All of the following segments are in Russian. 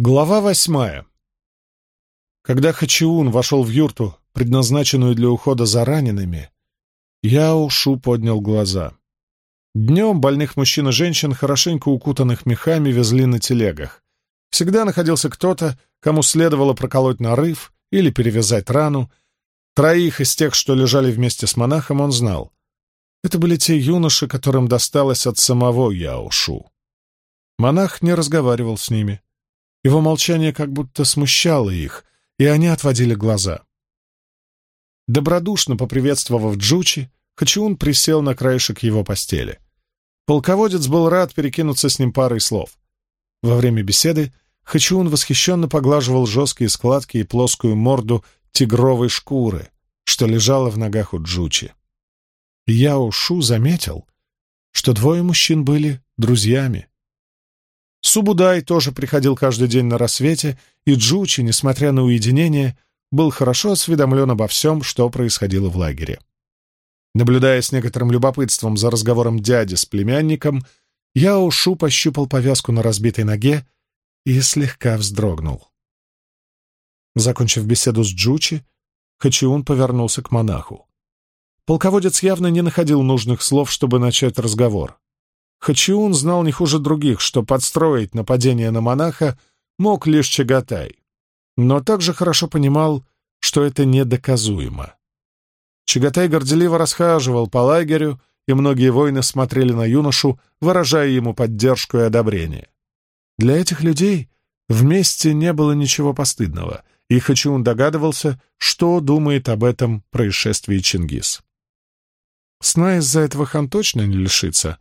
Глава восьмая. Когда Хачиун вошел в юрту, предназначенную для ухода за ранеными, я ушу поднял глаза. Днем больных мужчин и женщин, хорошенько укутанных мехами, везли на телегах. Всегда находился кто-то, кому следовало проколоть нарыв или перевязать рану. Троих из тех, что лежали вместе с монахом, он знал. Это были те юноши, которым досталось от самого Яушу. Монах не разговаривал с ними. Его молчание как будто смущало их, и они отводили глаза. Добродушно поприветствовав Джучи, Хачиун присел на краешек его постели. Полководец был рад перекинуться с ним парой слов. Во время беседы Хачиун восхищенно поглаживал жесткие складки и плоскую морду тигровой шкуры, что лежала в ногах у Джучи. Яо Шу заметил, что двое мужчин были друзьями, Субудай тоже приходил каждый день на рассвете, и Джучи, несмотря на уединение, был хорошо осведомлен обо всем, что происходило в лагере. Наблюдая с некоторым любопытством за разговором дяди с племянником, я Шу пощупал повязку на разбитой ноге и слегка вздрогнул. Закончив беседу с Джучи, Хачиун повернулся к монаху. Полководец явно не находил нужных слов, чтобы начать разговор. Хачиун знал не хуже других, что подстроить нападение на монаха мог лишь Чагатай, но также хорошо понимал, что это недоказуемо. Чагатай горделиво расхаживал по лагерю, и многие воины смотрели на юношу, выражая ему поддержку и одобрение. Для этих людей вместе не было ничего постыдного, и Хачиун догадывался, что думает об этом происшествии Чингис. Сна из-за этого хан точно не лишится,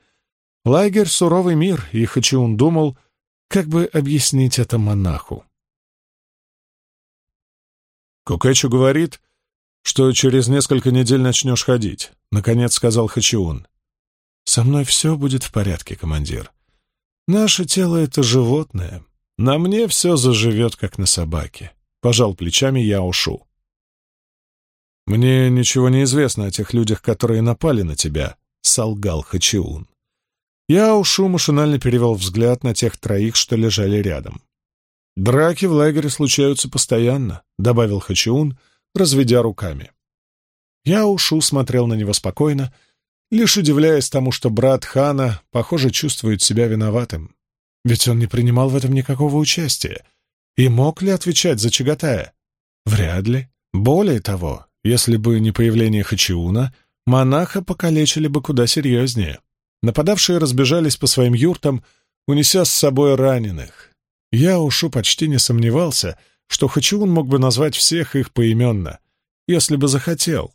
Лагерь — суровый мир, и Хачиун думал, как бы объяснить это монаху. Кукэчу говорит, что через несколько недель начнешь ходить, — наконец сказал Хачиун. «Со мной все будет в порядке, командир. Наше тело — это животное. На мне все заживет, как на собаке», — пожал плечами я ушу. «Мне ничего не известно о тех людях, которые напали на тебя», — солгал Хачиун. Я ушу машинально перевел взгляд на тех троих, что лежали рядом. «Драки в лагере случаются постоянно», — добавил Хачиун, разведя руками. Я ушу смотрел на него спокойно, лишь удивляясь тому, что брат Хана, похоже, чувствует себя виноватым. Ведь он не принимал в этом никакого участия. И мог ли отвечать за Чагатая? Вряд ли. Более того, если бы не появление Хачиуна, монаха покалечили бы куда серьезнее. Нападавшие разбежались по своим юртам, унеся с собой раненых. Я ушу почти не сомневался, что Хачиун мог бы назвать всех их поименно, если бы захотел,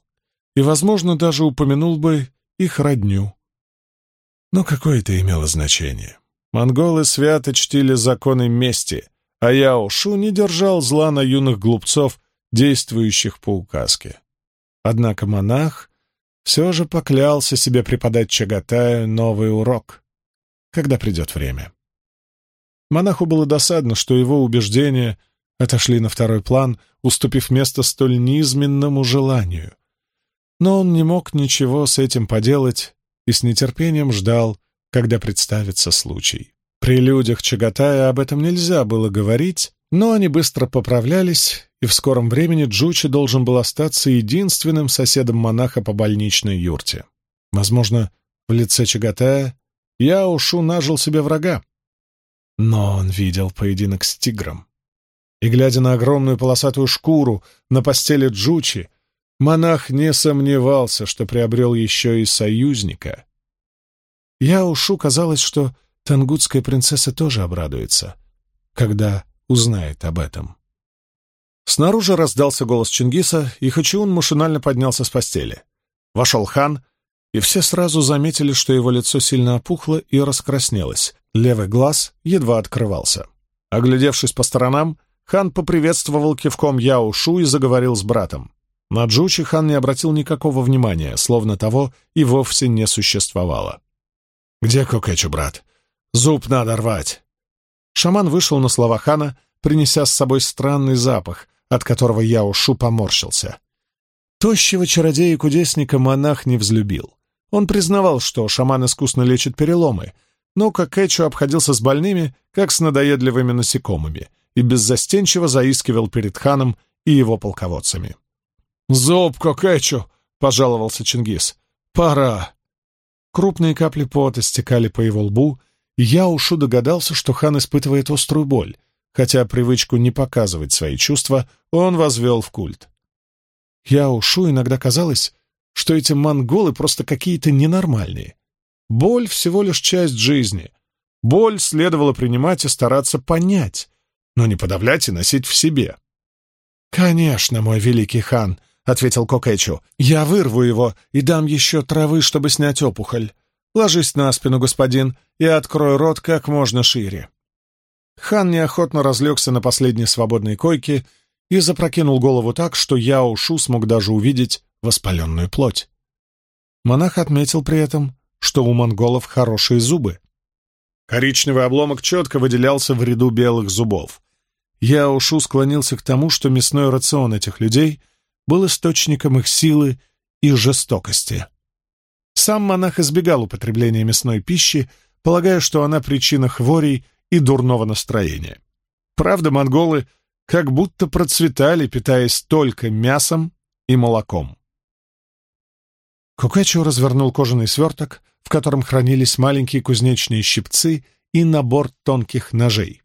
и, возможно, даже упомянул бы их родню. Но какое это имело значение? Монголы свято чтили законы мести, а Я ушу не держал зла на юных глупцов, действующих по указке. Однако монах все же поклялся себе преподать Чагатаю новый урок, когда придет время. Монаху было досадно, что его убеждения отошли на второй план, уступив место столь низменному желанию. Но он не мог ничего с этим поделать и с нетерпением ждал, когда представится случай. При людях Чагатая об этом нельзя было говорить, но они быстро поправлялись, и в скором времени Джучи должен был остаться единственным соседом монаха по больничной юрте. Возможно, в лице Чагатая я ушу нажил себе врага. Но он видел поединок с тигром. И, глядя на огромную полосатую шкуру на постели Джучи, монах не сомневался, что приобрел еще и союзника. Я ушу казалось, что тангутская принцесса тоже обрадуется, когда узнает об этом. Снаружи раздался голос Чингиса, и Хачиун машинально поднялся с постели. Вошел хан, и все сразу заметили, что его лицо сильно опухло и раскраснелось. Левый глаз едва открывался. Оглядевшись по сторонам, хан поприветствовал кивком Яушу и заговорил с братом. На Джучи хан не обратил никакого внимания, словно того и вовсе не существовало. «Где Кокэчу, брат? Зуб надо рвать!» Шаман вышел на слова хана, принеся с собой странный запах, от которого я ушу поморщился. Тощего чародея-кудесника монах не взлюбил. Он признавал, что шаман искусно лечит переломы, но как Эчу обходился с больными, как с надоедливыми насекомыми, и беззастенчиво заискивал перед ханом и его полководцами. «Зоб, Кэчу, пожаловался Чингис. «Пора!» Крупные капли пота стекали по его лбу, я ушу догадался, что хан испытывает острую боль, хотя привычку не показывать свои чувства он возвел в культ. Я ушу иногда казалось, что эти монголы просто какие-то ненормальные. Боль — всего лишь часть жизни. Боль следовало принимать и стараться понять, но не подавлять и носить в себе. «Конечно, мой великий хан», — ответил Кокэчу, — «я вырву его и дам еще травы, чтобы снять опухоль. Ложись на спину, господин, и открой рот как можно шире». Хан неохотно разлегся на последней свободной койке и запрокинул голову так, что Яо Шу смог даже увидеть воспаленную плоть. Монах отметил при этом, что у монголов хорошие зубы. Коричневый обломок четко выделялся в ряду белых зубов. Яо Шу склонился к тому, что мясной рацион этих людей был источником их силы и жестокости. Сам монах избегал употребления мясной пищи, полагая, что она причина хворей и дурного настроения. Правда, монголы как будто процветали, питаясь только мясом и молоком. Кукачо развернул кожаный сверток, в котором хранились маленькие кузнечные щипцы и набор тонких ножей.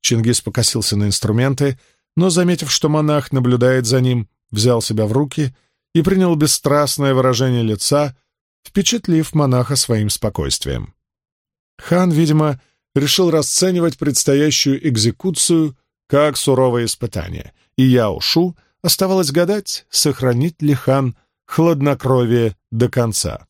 Чингис покосился на инструменты, но, заметив, что монах наблюдает за ним, взял себя в руки и принял бесстрастное выражение лица, впечатлив монаха своим спокойствием. Хан, видимо, решил расценивать предстоящую экзекуцию как суровое испытание, и Яо Шу оставалось гадать, сохранит ли хан хладнокровие до конца.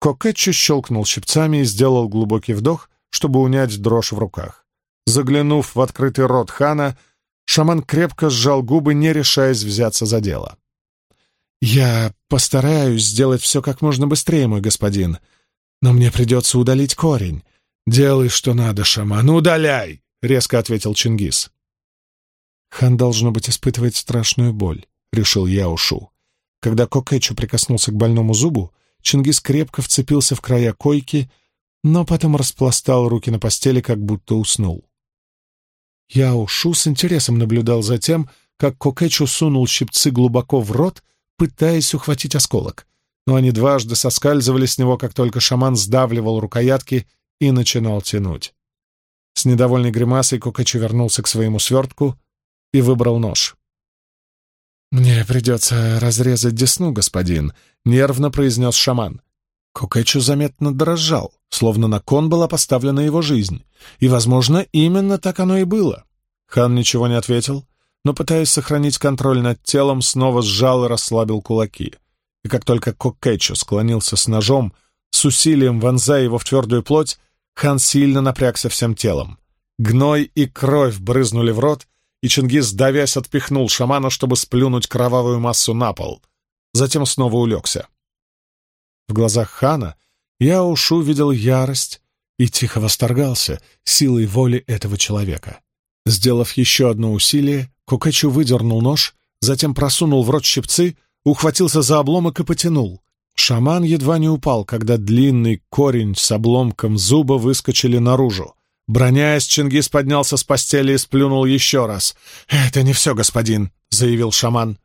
Кокетчи щелкнул щипцами и сделал глубокий вдох, чтобы унять дрожь в руках. Заглянув в открытый рот хана, шаман крепко сжал губы, не решаясь взяться за дело. «Я постараюсь сделать все как можно быстрее, мой господин, но мне придется удалить корень. Делай, что надо, шаман, ну, удаляй!» — резко ответил Чингис. «Хан, должно быть, испытывает страшную боль», — решил Яушу. Когда Кокэчу прикоснулся к больному зубу, Чингис крепко вцепился в края койки, но потом распластал руки на постели, как будто уснул. Яушу с интересом наблюдал за тем, как Кокэчу сунул щипцы глубоко в рот пытаясь ухватить осколок, но они дважды соскальзывали с него, как только шаман сдавливал рукоятки и начинал тянуть. С недовольной гримасой Кукачи вернулся к своему свертку и выбрал нож. «Мне придется разрезать десну, господин», — нервно произнес шаман. Кукачу заметно дрожал, словно на кон была поставлена его жизнь. И, возможно, именно так оно и было. Хан ничего не ответил, но, пытаясь сохранить контроль над телом, снова сжал и расслабил кулаки. И как только Кокетчо склонился с ножом, с усилием вонзая его в твердую плоть, хан сильно напрягся всем телом. Гной и кровь брызнули в рот, и Чингис, давясь, отпихнул шамана, чтобы сплюнуть кровавую массу на пол. Затем снова улегся. В глазах хана я уж увидел ярость и тихо восторгался силой воли этого человека. Сделав еще одно усилие, Кукачу выдернул нож, затем просунул в рот щипцы, ухватился за обломок и потянул. Шаман едва не упал, когда длинный корень с обломком зуба выскочили наружу. Броняясь, Чингис поднялся с постели и сплюнул еще раз. «Это не все, господин», — заявил шаман.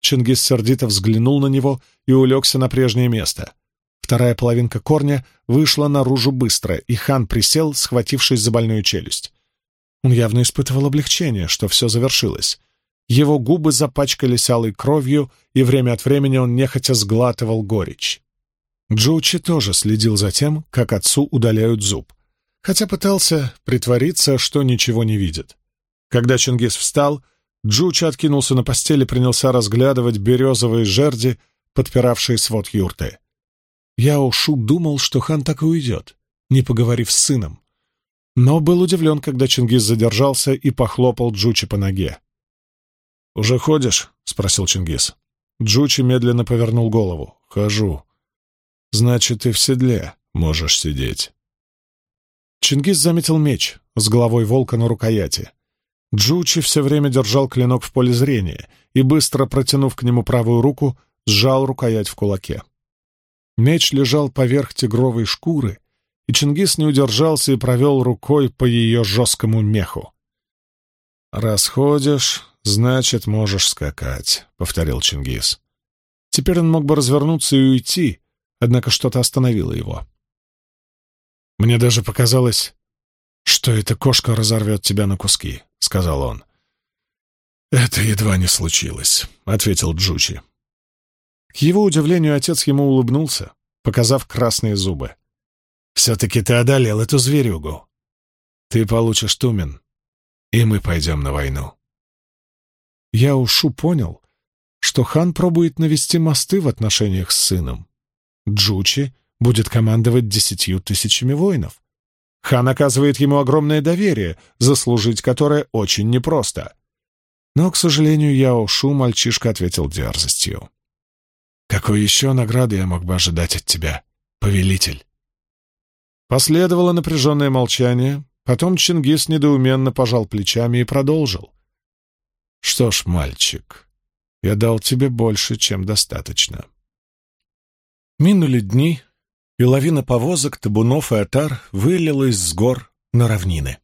Чингис сердито взглянул на него и улегся на прежнее место. Вторая половинка корня вышла наружу быстро, и хан присел, схватившись за больную челюсть. Он явно испытывал облегчение, что все завершилось. Его губы запачкались алой кровью, и время от времени он нехотя сглатывал горечь. Джучи тоже следил за тем, как отцу удаляют зуб, хотя пытался притвориться, что ничего не видит. Когда Чингис встал, Джучи откинулся на постели и принялся разглядывать березовые жерди, подпиравшие свод юрты. Я Яошу думал, что хан так и уйдет, не поговорив с сыном, но был удивлен, когда Чингис задержался и похлопал Джучи по ноге. «Уже ходишь?» — спросил Чингис. Джучи медленно повернул голову. «Хожу». «Значит, ты в седле можешь сидеть». Чингис заметил меч с головой волка на рукояти. Джучи все время держал клинок в поле зрения и, быстро протянув к нему правую руку, сжал рукоять в кулаке. Меч лежал поверх тигровой шкуры, и Чингис не удержался и провел рукой по ее жесткому меху. «Расходишь, значит, можешь скакать», — повторил Чингис. Теперь он мог бы развернуться и уйти, однако что-то остановило его. «Мне даже показалось, что эта кошка разорвет тебя на куски», — сказал он. «Это едва не случилось», — ответил Джучи. К его удивлению, отец ему улыбнулся, показав красные зубы. Все-таки ты одолел эту зверюгу. Ты получишь Тумен, и мы пойдем на войну. Я ушу понял, что хан пробует навести мосты в отношениях с сыном. Джучи будет командовать десятью тысячами воинов. Хан оказывает ему огромное доверие, заслужить которое очень непросто. Но, к сожалению, Яо Шу мальчишка ответил дерзостью. «Какой еще награды я мог бы ожидать от тебя, повелитель?» Последовало напряженное молчание, потом Чингис недоуменно пожал плечами и продолжил. «Что ж, мальчик, я дал тебе больше, чем достаточно». Минули дни, и лавина повозок, табунов и отар вылилась с гор на равнины.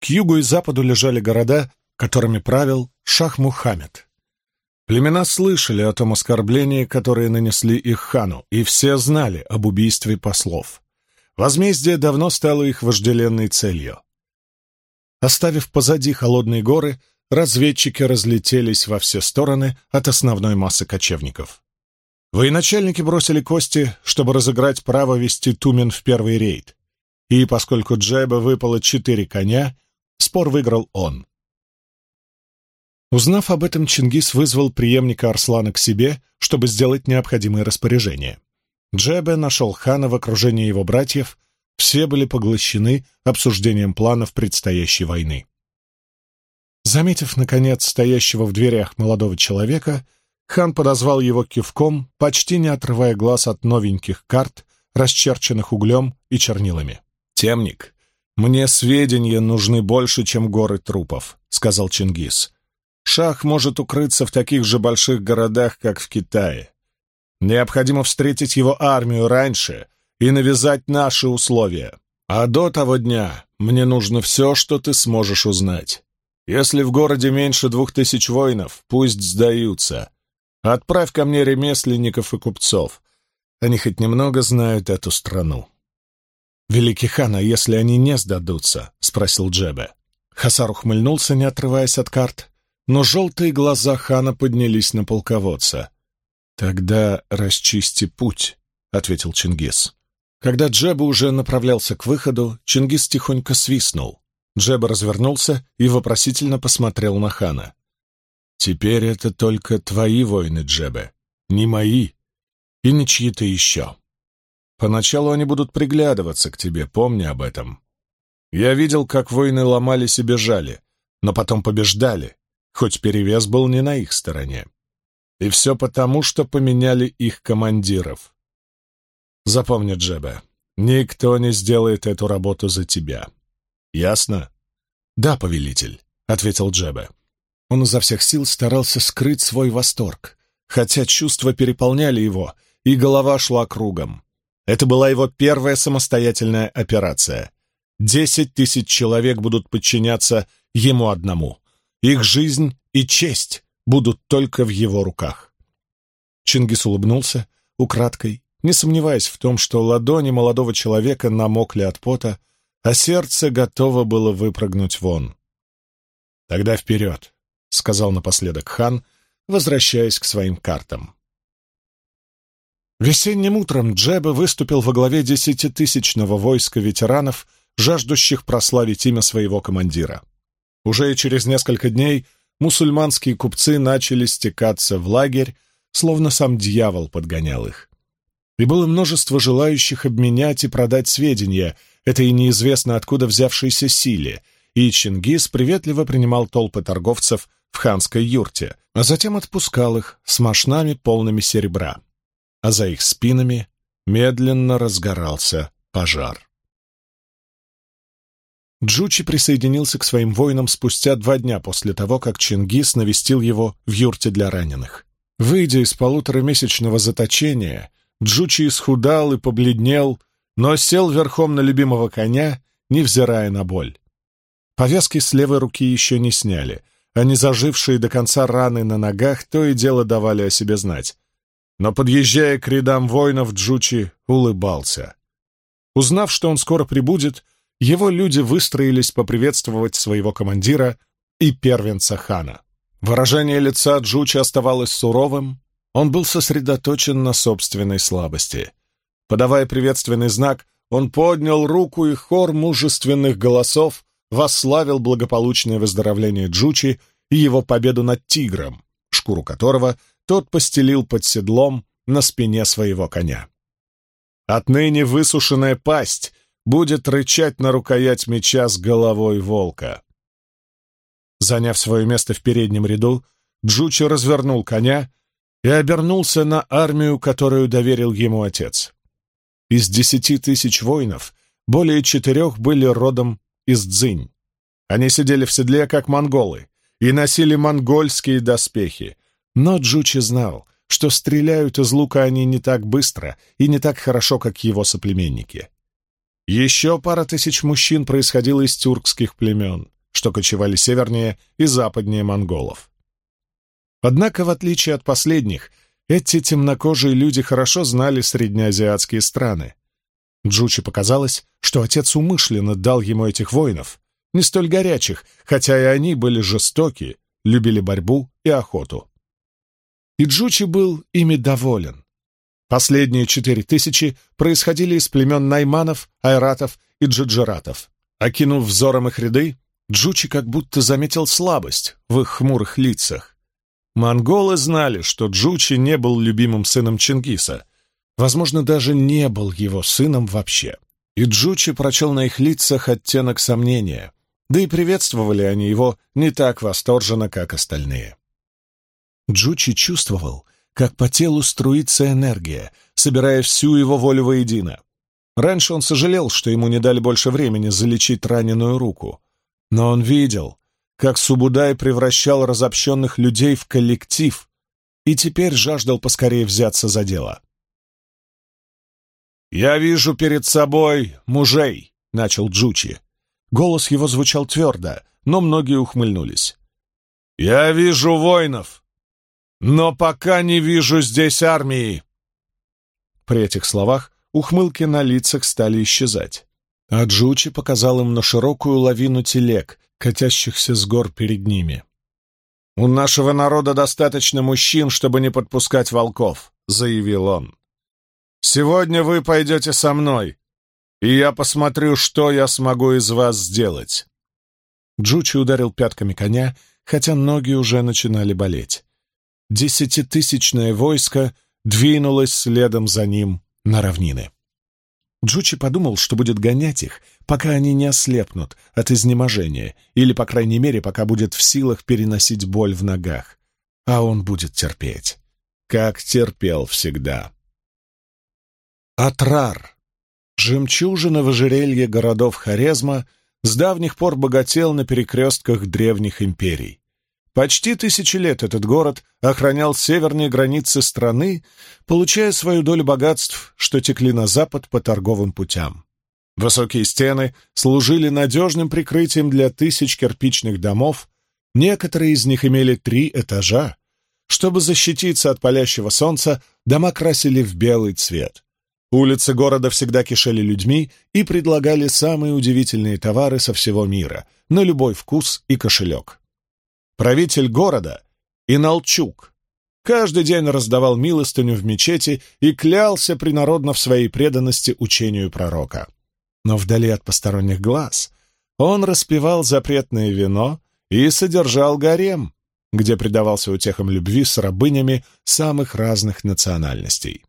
К югу и западу лежали города, которыми правил Шах-Мухаммед. Племена слышали о том оскорблении, которое нанесли их хану, и все знали об убийстве послов. Возмездие давно стало их вожделенной целью. Оставив позади холодные горы, разведчики разлетелись во все стороны от основной массы кочевников. Военачальники бросили кости, чтобы разыграть право вести Тумен в первый рейд. И поскольку Джеба выпало четыре коня, спор выиграл он. Узнав об этом, Чингис вызвал преемника Арслана к себе, чтобы сделать необходимые распоряжения. Джебе нашел хана в окружении его братьев, все были поглощены обсуждением планов предстоящей войны. Заметив, наконец, стоящего в дверях молодого человека, хан подозвал его кивком, почти не отрывая глаз от новеньких карт, расчерченных углем и чернилами. «Темник, мне сведения нужны больше, чем горы трупов», — сказал Чингис. «Шах может укрыться в таких же больших городах, как в Китае. Необходимо встретить его армию раньше и навязать наши условия. А до того дня мне нужно все, что ты сможешь узнать. Если в городе меньше двух тысяч воинов, пусть сдаются. Отправь ко мне ремесленников и купцов. Они хоть немного знают эту страну. «Великий хан, а если они не сдадутся?» — спросил Джебе. Хасар ухмыльнулся, не отрываясь от карт, но желтые глаза хана поднялись на полководца — «Тогда расчисти путь», — ответил Чингис. Когда Джеба уже направлялся к выходу, Чингис тихонько свистнул. Джеба развернулся и вопросительно посмотрел на хана. «Теперь это только твои войны, Джебе, не мои и не чьи-то еще. Поначалу они будут приглядываться к тебе, помни об этом. Я видел, как воины ломались и бежали, но потом побеждали, хоть перевес был не на их стороне. И все потому, что поменяли их командиров. Запомни, Джебе, никто не сделает эту работу за тебя. Ясно? Да, повелитель, — ответил Джебе. Он изо всех сил старался скрыть свой восторг, хотя чувства переполняли его, и голова шла кругом. Это была его первая самостоятельная операция. Десять тысяч человек будут подчиняться ему одному. Их жизнь и честь будут только в его руках. Чингис улыбнулся украдкой, не сомневаясь в том, что ладони молодого человека намокли от пота, а сердце готово было выпрыгнуть вон. «Тогда вперед», — сказал напоследок хан, возвращаясь к своим картам. Весенним утром Джеба выступил во главе десятитысячного войска ветеранов, жаждущих прославить имя своего командира. Уже через несколько дней — мусульманские купцы начали стекаться в лагерь, словно сам дьявол подгонял их. И было множество желающих обменять и продать сведения этой неизвестно откуда взявшейся силе, и Чингис приветливо принимал толпы торговцев в ханской юрте, а затем отпускал их с мошнами, полными серебра. А за их спинами медленно разгорался пожар. Джучи присоединился к своим воинам спустя два дня после того, как Чингис навестил его в юрте для раненых. Выйдя из полуторамесячного заточения, Джучи исхудал и побледнел, но сел верхом на любимого коня, невзирая на боль. Повязки с левой руки еще не сняли, а незажившие до конца раны на ногах то и дело давали о себе знать. Но, подъезжая к рядам воинов, Джучи улыбался. Узнав, что он скоро прибудет, его люди выстроились поприветствовать своего командира и первенца хана. Выражение лица Джучи оставалось суровым, он был сосредоточен на собственной слабости. Подавая приветственный знак, он поднял руку, и хор мужественных голосов восславил благополучное выздоровление Джучи и его победу над тигром, шкуру которого тот постелил под седлом на спине своего коня. Отныне высушенная пасть будет рычать на рукоять меча с головой волка. Заняв свое место в переднем ряду, Джучи развернул коня и обернулся на армию, которую доверил ему отец. Из десяти тысяч воинов более четырех были родом из Дзинь. Они сидели в седле, как монголы, и носили монгольские доспехи. Но Джучи знал, что стреляют из лука они не так быстро и не так хорошо, как его соплеменники. Еще пара тысяч мужчин происходило из тюркских племен, что кочевали севернее и западнее монголов. Однако, в отличие от последних, эти темнокожие люди хорошо знали среднеазиатские страны. Джучи показалось, что отец умышленно дал ему этих воинов, не столь горячих, хотя и они были жестоки, любили борьбу и охоту. И Джучи был ими доволен. Последние четыре тысячи происходили из племен найманов, айратов и джаджиратов. Окинув взором их ряды, Джучи как будто заметил слабость в их хмурых лицах. Монголы знали, что Джучи не был любимым сыном Чингиса, возможно, даже не был его сыном вообще. И Джучи прочел на их лицах оттенок сомнения, да и приветствовали они его не так восторженно, как остальные. Джучи чувствовал, как по телу струится энергия, собирая всю его волю воедино. Раньше он сожалел, что ему не дали больше времени залечить раненую руку. Но он видел, как Субудай превращал разобщенных людей в коллектив и теперь жаждал поскорее взяться за дело. «Я вижу перед собой мужей», — начал Джучи. Голос его звучал твердо, но многие ухмыльнулись. «Я вижу воинов, но пока не вижу здесь армии!» При этих словах ухмылки на лицах стали исчезать. А Джучи показал им на широкую лавину телег, катящихся с гор перед ними. «У нашего народа достаточно мужчин, чтобы не подпускать волков», — заявил он. «Сегодня вы пойдете со мной, и я посмотрю, что я смогу из вас сделать». Джучи ударил пятками коня, хотя ноги уже начинали болеть десятитысячное войско двинулось следом за ним на равнины. Джучи подумал, что будет гонять их, пока они не ослепнут от изнеможения, или, по крайней мере, пока будет в силах переносить боль в ногах. А он будет терпеть. Как терпел всегда. Атрар, жемчужина в ожерелье городов Хорезма, с давних пор богател на перекрестках древних империй. Почти тысячи лет этот город охранял северные границы страны, получая свою долю богатств, что текли на запад по торговым путям. Высокие стены служили надежным прикрытием для тысяч кирпичных домов, некоторые из них имели три этажа. Чтобы защититься от палящего солнца, дома красили в белый цвет. Улицы города всегда кишели людьми и предлагали самые удивительные товары со всего мира, на любой вкус и кошелек правитель города, и Налчук. Каждый день раздавал милостыню в мечети и клялся принародно в своей преданности учению пророка. Но вдали от посторонних глаз он распивал запретное вино и содержал гарем, где предавался утехам любви с рабынями самых разных национальностей.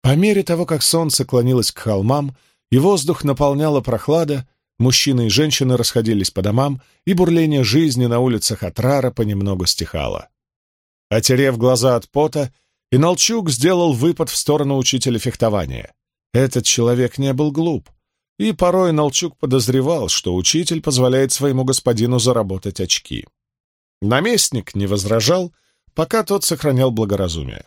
По мере того, как солнце клонилось к холмам, и воздух наполняла прохлада, Мужчины и женщины расходились по домам, и бурление жизни на улицах Атрара понемногу стихало. Отерев глаза от пота, Иналчук сделал выпад в сторону учителя фехтования. Этот человек не был глуп, и порой Иналчук подозревал, что учитель позволяет своему господину заработать очки. Наместник не возражал, пока тот сохранял благоразумие.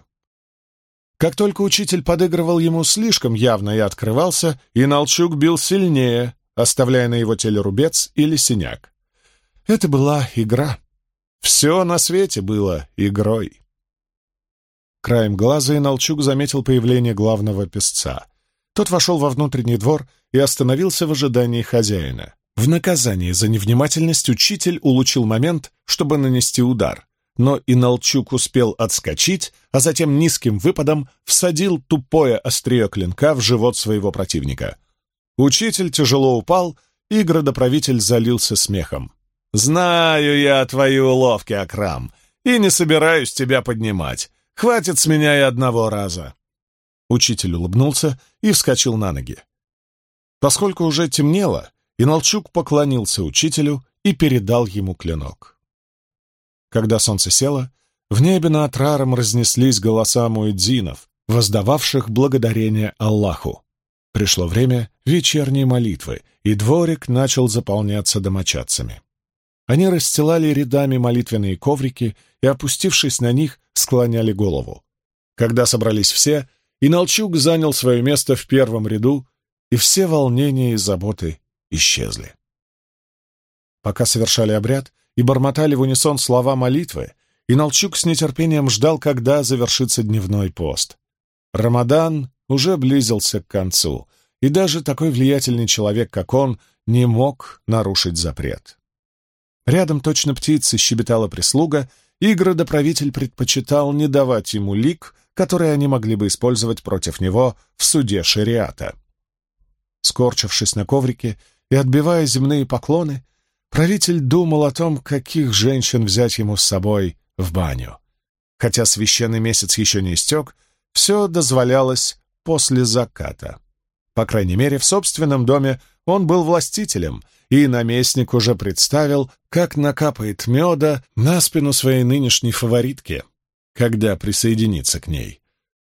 Как только учитель подыгрывал ему слишком явно и открывался, Иналчук бил сильнее, оставляя на его теле рубец или синяк. Это была игра. Все на свете было игрой. Краем глаза Иналчук заметил появление главного песца. Тот вошел во внутренний двор и остановился в ожидании хозяина. В наказание за невнимательность учитель улучил момент, чтобы нанести удар, но Иналчук успел отскочить, а затем низким выпадом всадил тупое острие клинка в живот своего противника — Учитель тяжело упал, и градоправитель залился смехом. «Знаю я твои уловки, Акрам, и не собираюсь тебя поднимать. Хватит с меня и одного раза». Учитель улыбнулся и вскочил на ноги. Поскольку уже темнело, Иналчук поклонился учителю и передал ему клинок. Когда солнце село, в небе на Раром разнеслись голоса муэдзинов, воздававших благодарение Аллаху. Пришло время вечерней молитвы, и дворик начал заполняться домочадцами. Они расстилали рядами молитвенные коврики и, опустившись на них, склоняли голову. Когда собрались все, и Налчук занял свое место в первом ряду, и все волнения и заботы исчезли. Пока совершали обряд и бормотали в унисон слова молитвы, и Налчук с нетерпением ждал, когда завершится дневной пост. Рамадан уже близился к концу, и даже такой влиятельный человек, как он, не мог нарушить запрет. Рядом точно птицы щебетала прислуга, и градоправитель предпочитал не давать ему лик, который они могли бы использовать против него в суде шариата. Скорчившись на коврике и отбивая земные поклоны, правитель думал о том, каких женщин взять ему с собой в баню. Хотя священный месяц еще не истек, все дозволялось после заката. По крайней мере, в собственном доме он был властителем, и наместник уже представил, как накапает меда на спину своей нынешней фаворитки, когда присоединится к ней.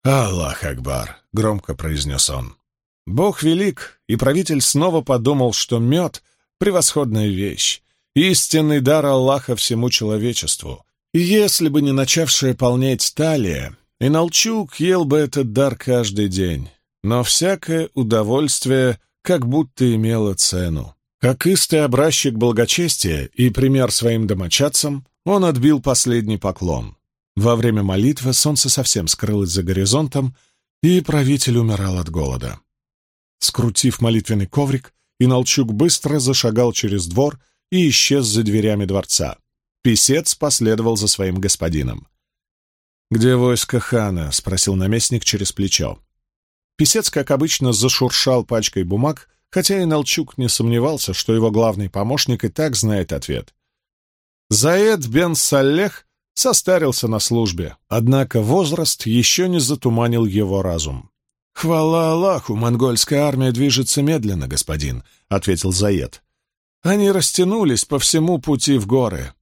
«Аллах Акбар!» — громко произнес он. Бог велик, и правитель снова подумал, что мед — превосходная вещь, истинный дар Аллаха всему человечеству. И если бы не начавшая полнеть талия, и Налчук ел бы этот дар каждый день, но всякое удовольствие как будто имело цену. Как истый образчик благочестия и пример своим домочадцам, он отбил последний поклон. Во время молитвы солнце совсем скрылось за горизонтом, и правитель умирал от голода. Скрутив молитвенный коврик, Иналчук быстро зашагал через двор и исчез за дверями дворца. Песец последовал за своим господином. «Где войско хана?» — спросил наместник через плечо. Песец, как обычно, зашуршал пачкой бумаг, хотя и Налчук не сомневался, что его главный помощник и так знает ответ. Заед бен Салех состарился на службе, однако возраст еще не затуманил его разум. «Хвала Аллаху, монгольская армия движется медленно, господин», — ответил Заед. «Они растянулись по всему пути в горы».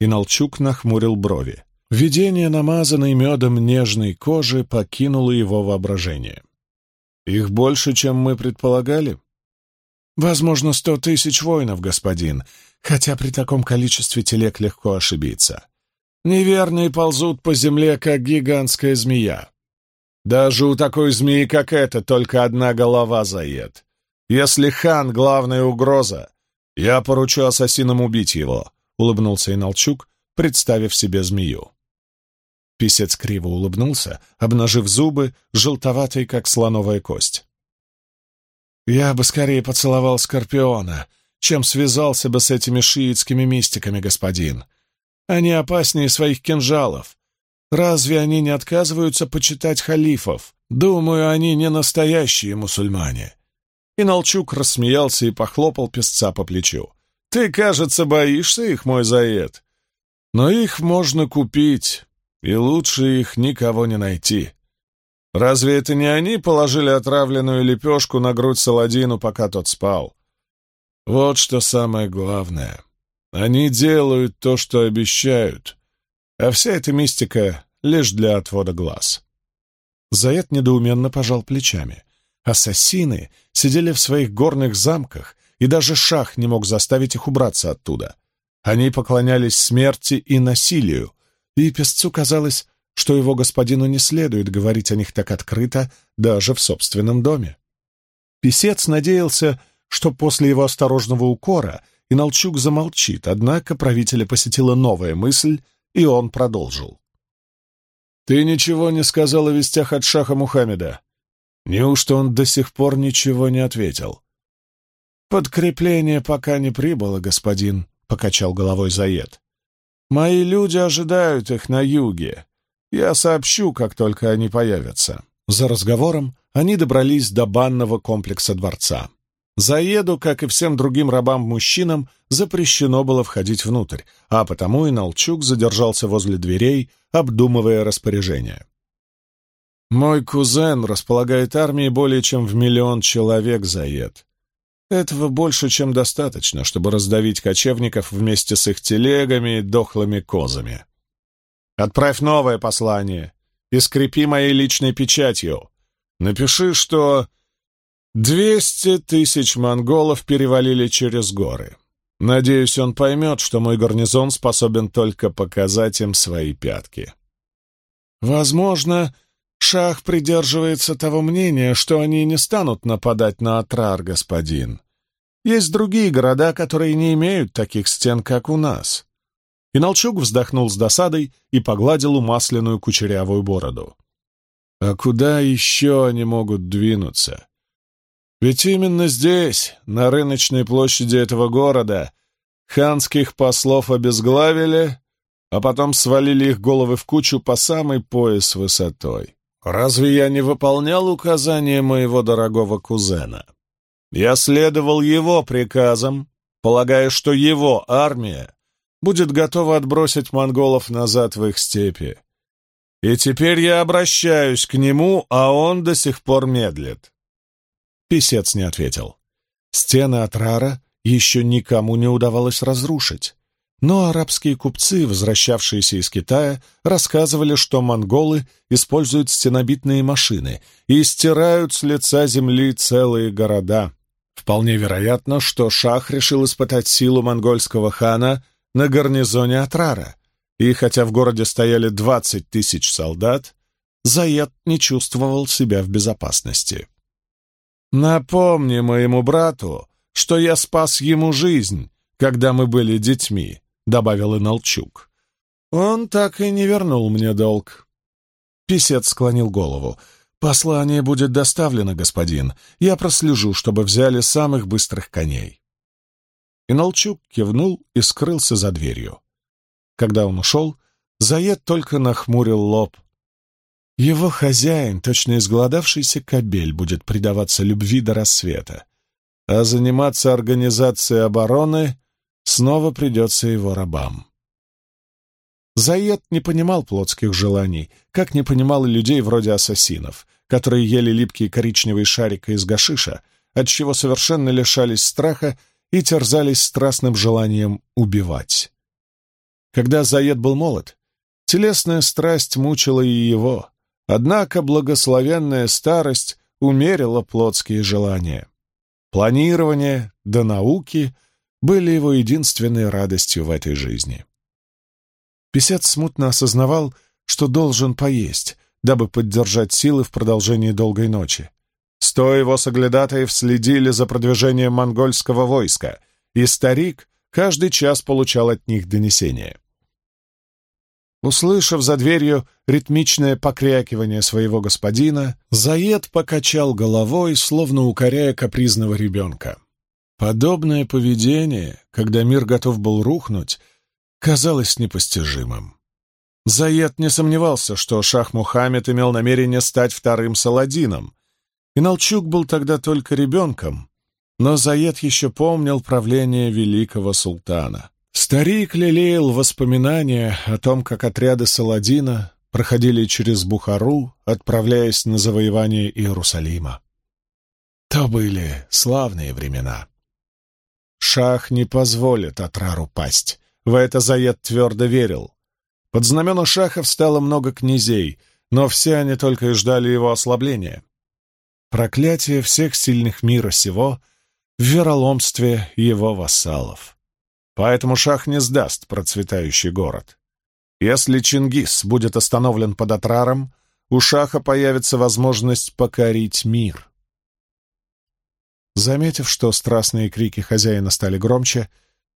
И Налчук нахмурил брови. Видение намазанной медом нежной кожи покинуло его воображение. «Их больше, чем мы предполагали?» «Возможно, сто тысяч воинов, господин, хотя при таком количестве телег легко ошибиться. Неверные ползут по земле, как гигантская змея. Даже у такой змеи, как эта, только одна голова заед. Если хан — главная угроза, я поручу ассасинам убить его», — улыбнулся Иналчук, представив себе змею. Писец криво улыбнулся, обнажив зубы, желтоватые, как слоновая кость. «Я бы скорее поцеловал Скорпиона, чем связался бы с этими шиитскими мистиками, господин. Они опаснее своих кинжалов. Разве они не отказываются почитать халифов? Думаю, они не настоящие мусульмане». И Налчук рассмеялся и похлопал песца по плечу. «Ты, кажется, боишься их, мой заед. Но их можно купить» и лучше их никого не найти. Разве это не они положили отравленную лепешку на грудь Саладину, пока тот спал? Вот что самое главное. Они делают то, что обещают, а вся эта мистика лишь для отвода глаз. Заяд недоуменно пожал плечами. Ассасины сидели в своих горных замках, и даже шах не мог заставить их убраться оттуда. Они поклонялись смерти и насилию, и песцу казалось, что его господину не следует говорить о них так открыто даже в собственном доме. Песец надеялся, что после его осторожного укора Иналчук замолчит, однако правителя посетила новая мысль, и он продолжил. «Ты ничего не сказал о вестях от Шаха Мухаммеда. Неужто он до сих пор ничего не ответил?» «Подкрепление пока не прибыло, господин», — покачал головой Заед. Мои люди ожидают их на юге. Я сообщу, как только они появятся». За разговором они добрались до банного комплекса дворца. Заеду, как и всем другим рабам-мужчинам, запрещено было входить внутрь, а потому и Налчук задержался возле дверей, обдумывая распоряжение. «Мой кузен располагает армией более чем в миллион человек, Заед. Этого больше, чем достаточно, чтобы раздавить кочевников вместе с их телегами и дохлыми козами. Отправь новое послание и скрепи моей личной печатью. Напиши, что двести тысяч монголов перевалили через горы. Надеюсь, он поймет, что мой гарнизон способен только показать им свои пятки. Возможно, Шах придерживается того мнения, что они не станут нападать на Атрар, господин. Есть другие города, которые не имеют таких стен, как у нас». Иналчук вздохнул с досадой и погладил умасленную кучерявую бороду. «А куда еще они могут двинуться? Ведь именно здесь, на рыночной площади этого города, ханских послов обезглавили, а потом свалили их головы в кучу по самый пояс высотой. Разве я не выполнял указания моего дорогого кузена? Я следовал его приказам, полагая, что его армия будет готова отбросить монголов назад в их степи. И теперь я обращаюсь к нему, а он до сих пор медлит. Песец не ответил. Стены Атрара еще никому не удавалось разрушить. Но арабские купцы, возвращавшиеся из Китая, рассказывали, что монголы используют стенобитные машины и стирают с лица земли целые города. Вполне вероятно, что шах решил испытать силу монгольского хана на гарнизоне Атрара, и хотя в городе стояли 20 тысяч солдат, Заед не чувствовал себя в безопасности. «Напомни моему брату, что я спас ему жизнь, когда мы были детьми», — добавил Иналчук. «Он так и не вернул мне долг». Писец склонил голову. «Послание будет доставлено, господин. Я прослежу, чтобы взяли самых быстрых коней». Иналчук кивнул и скрылся за дверью. Когда он ушел, Заед только нахмурил лоб. Его хозяин, точно изголодавшийся кобель, будет предаваться любви до рассвета, а заниматься организацией обороны снова придется его рабам. Заед не понимал плотских желаний, как не понимал и людей вроде ассасинов, которые ели липкие коричневые шарики из гашиша, отчего совершенно лишались страха и терзались страстным желанием убивать. Когда Заед был молод, телесная страсть мучила и его, однако благословенная старость умерила плотские желания. Планирование до науки были его единственной радостью в этой жизни. Песец смутно осознавал, что должен поесть, дабы поддержать силы в продолжении долгой ночи. Сто его соглядатаев следили за продвижением монгольского войска, и старик каждый час получал от них донесения. Услышав за дверью ритмичное покрякивание своего господина, Заед покачал головой, словно укоряя капризного ребенка. Подобное поведение, когда мир готов был рухнуть, казалось непостижимым. Заед не сомневался, что Шах Мухаммед имел намерение стать вторым Саладином, и Налчук был тогда только ребенком, но Заед еще помнил правление великого султана. Старик лелеял воспоминания о том, как отряды Саладина проходили через Бухару, отправляясь на завоевание Иерусалима. То были славные времена. Шах не позволит Атрару пасть. В это Заед твердо верил. Под знамена Шаха встало много князей, но все они только и ждали его ослабления. Проклятие всех сильных мира сего в вероломстве его вассалов. Поэтому Шах не сдаст процветающий город. Если Чингис будет остановлен под Атраром, у Шаха появится возможность покорить мир. Заметив, что страстные крики хозяина стали громче,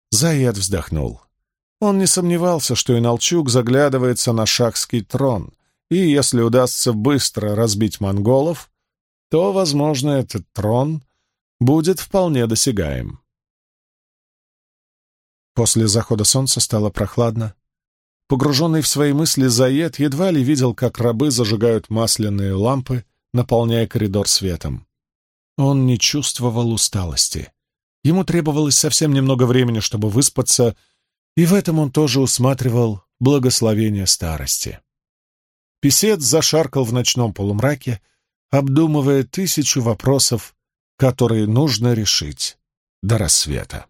Заед вздохнул. Он не сомневался, что Иналчук заглядывается на шахский трон, и если удастся быстро разбить монголов, то, возможно, этот трон будет вполне досягаем. После захода солнца стало прохладно. Погруженный в свои мысли Заед едва ли видел, как рабы зажигают масляные лампы, наполняя коридор светом. Он не чувствовал усталости. Ему требовалось совсем немного времени, чтобы выспаться, и в этом он тоже усматривал благословение старости. Песец зашаркал в ночном полумраке, обдумывая тысячу вопросов, которые нужно решить до рассвета.